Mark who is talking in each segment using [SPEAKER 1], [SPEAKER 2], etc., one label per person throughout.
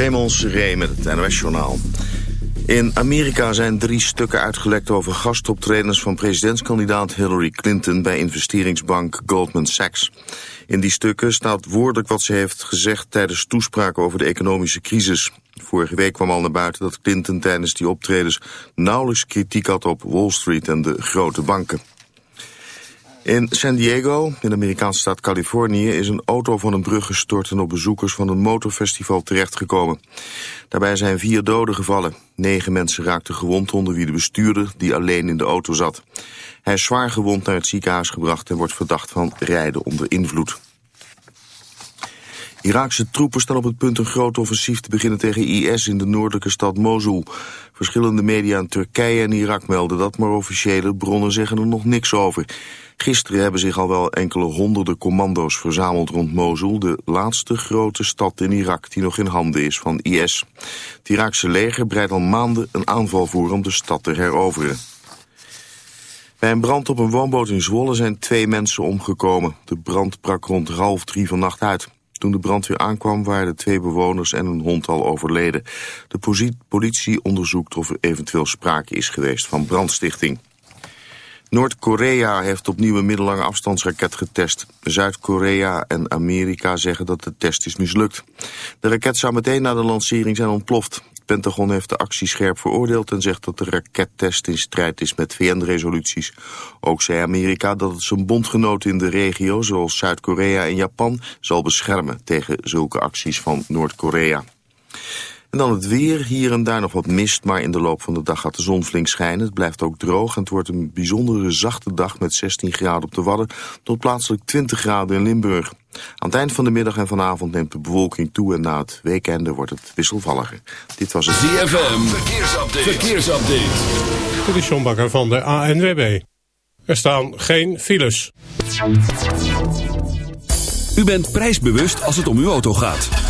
[SPEAKER 1] Raymond Seré met het NOS-journaal. In Amerika zijn drie stukken uitgelekt over gastoptredens van presidentskandidaat Hillary Clinton bij investeringsbank Goldman Sachs. In die stukken staat woordelijk wat ze heeft gezegd tijdens toespraken over de economische crisis. Vorige week kwam al naar buiten dat Clinton tijdens die optredens nauwelijks kritiek had op Wall Street en de grote banken. In San Diego, in de Amerikaanse staat Californië, is een auto van een brug gestort en op bezoekers van een motorfestival terechtgekomen. Daarbij zijn vier doden gevallen. Negen mensen raakten gewond onder wie de bestuurder die alleen in de auto zat. Hij is zwaar gewond naar het ziekenhuis gebracht en wordt verdacht van rijden onder invloed. Iraakse troepen staan op het punt een groot offensief te beginnen tegen IS in de noordelijke stad Mosul. Verschillende media in Turkije en Irak melden dat, maar officiële bronnen zeggen er nog niks over. Gisteren hebben zich al wel enkele honderden commando's verzameld rond Mosul, de laatste grote stad in Irak die nog in handen is van IS. Het Iraakse leger breidt al maanden een aanval voor om de stad te heroveren. Bij een brand op een woonboot in Zwolle zijn twee mensen omgekomen. De brand brak rond half drie vannacht uit. Toen de brandweer aankwam waren de twee bewoners en een hond al overleden. De politie onderzoekt of er eventueel sprake is geweest van brandstichting. Noord-Korea heeft opnieuw een middellange afstandsraket getest. Zuid-Korea en Amerika zeggen dat de test is mislukt. De raket zou meteen na de lancering zijn ontploft. Pentagon heeft de actie scherp veroordeeld en zegt dat de rakettest in strijd is met VN-resoluties. Ook zei Amerika dat het zijn bondgenoten in de regio, zoals Zuid-Korea en Japan, zal beschermen tegen zulke acties van Noord-Korea. En dan het weer. Hier en daar nog wat mist, maar in de loop van de dag gaat de zon flink schijnen. Het blijft ook droog en het wordt een bijzondere zachte dag met 16 graden op de Wadden tot plaatselijk 20 graden in Limburg. Aan het eind van de middag en vanavond neemt de bewolking toe en na het weekende wordt het wisselvalliger. Dit was het
[SPEAKER 2] ZFM. Verkeersupdate. Verkeersupdate.
[SPEAKER 3] Dit is John Bakker van de ANWB. Er staan geen files.
[SPEAKER 2] U bent prijsbewust als het om uw auto gaat.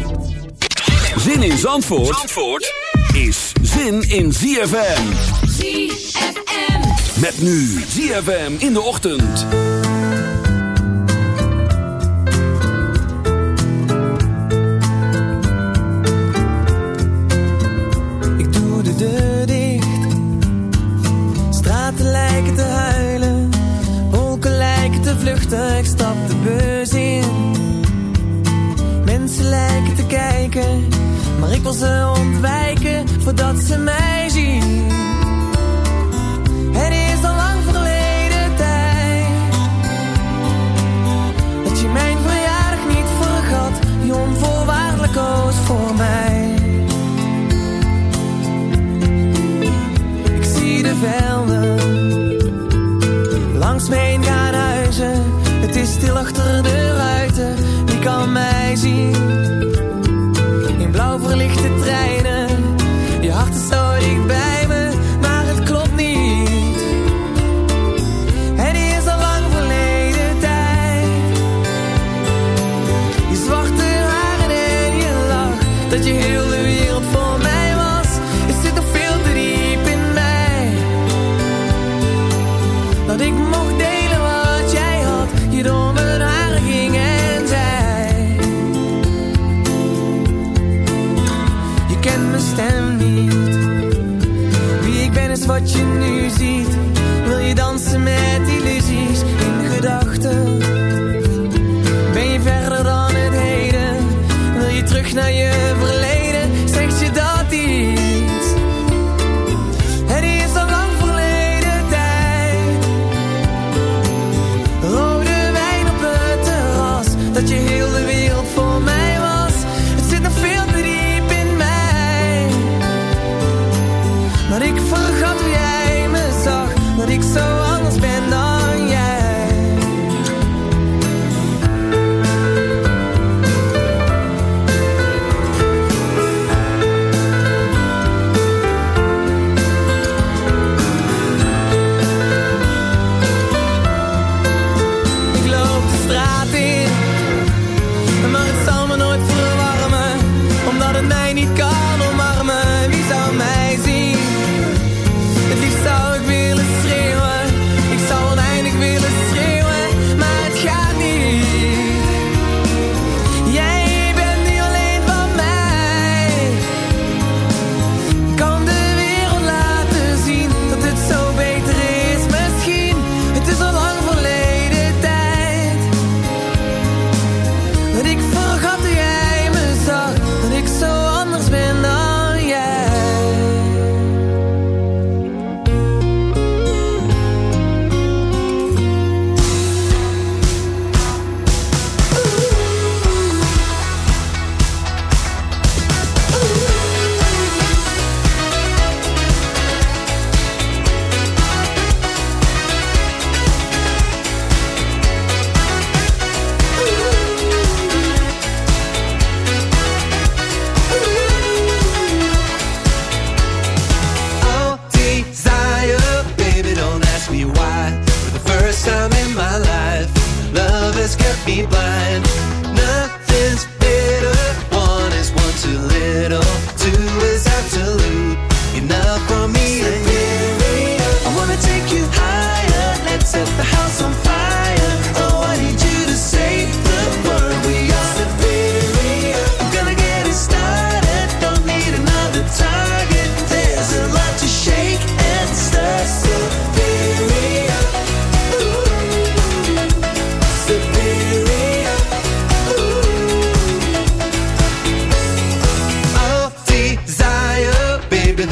[SPEAKER 2] Zin in Zandvoort, Zandvoort is zin in ZFM.
[SPEAKER 4] ZFM.
[SPEAKER 2] Met nu ZFM in de ochtend.
[SPEAKER 5] Ik doe de deur dicht. Straten lijken te huilen. Wolken lijken te vluchten. Ik stap de bus in. Mensen lijken te kijken. Maar ik wil ze ontwijken voordat ze mij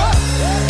[SPEAKER 6] Up.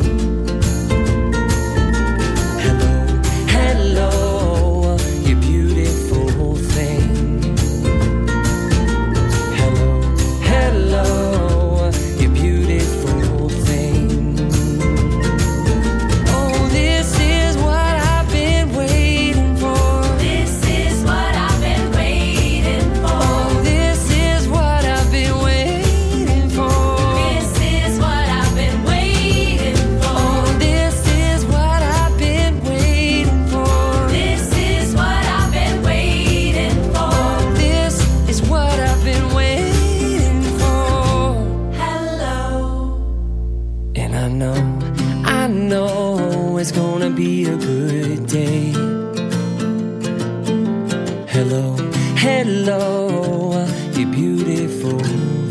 [SPEAKER 7] you're beautiful.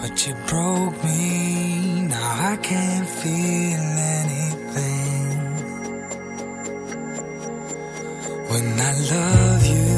[SPEAKER 8] But you broke me, now I can't feel anything. When I love you.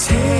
[SPEAKER 8] Take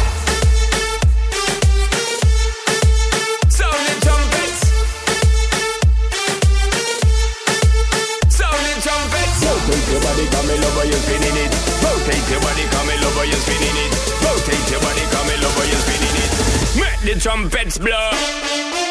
[SPEAKER 9] The trumpets blow.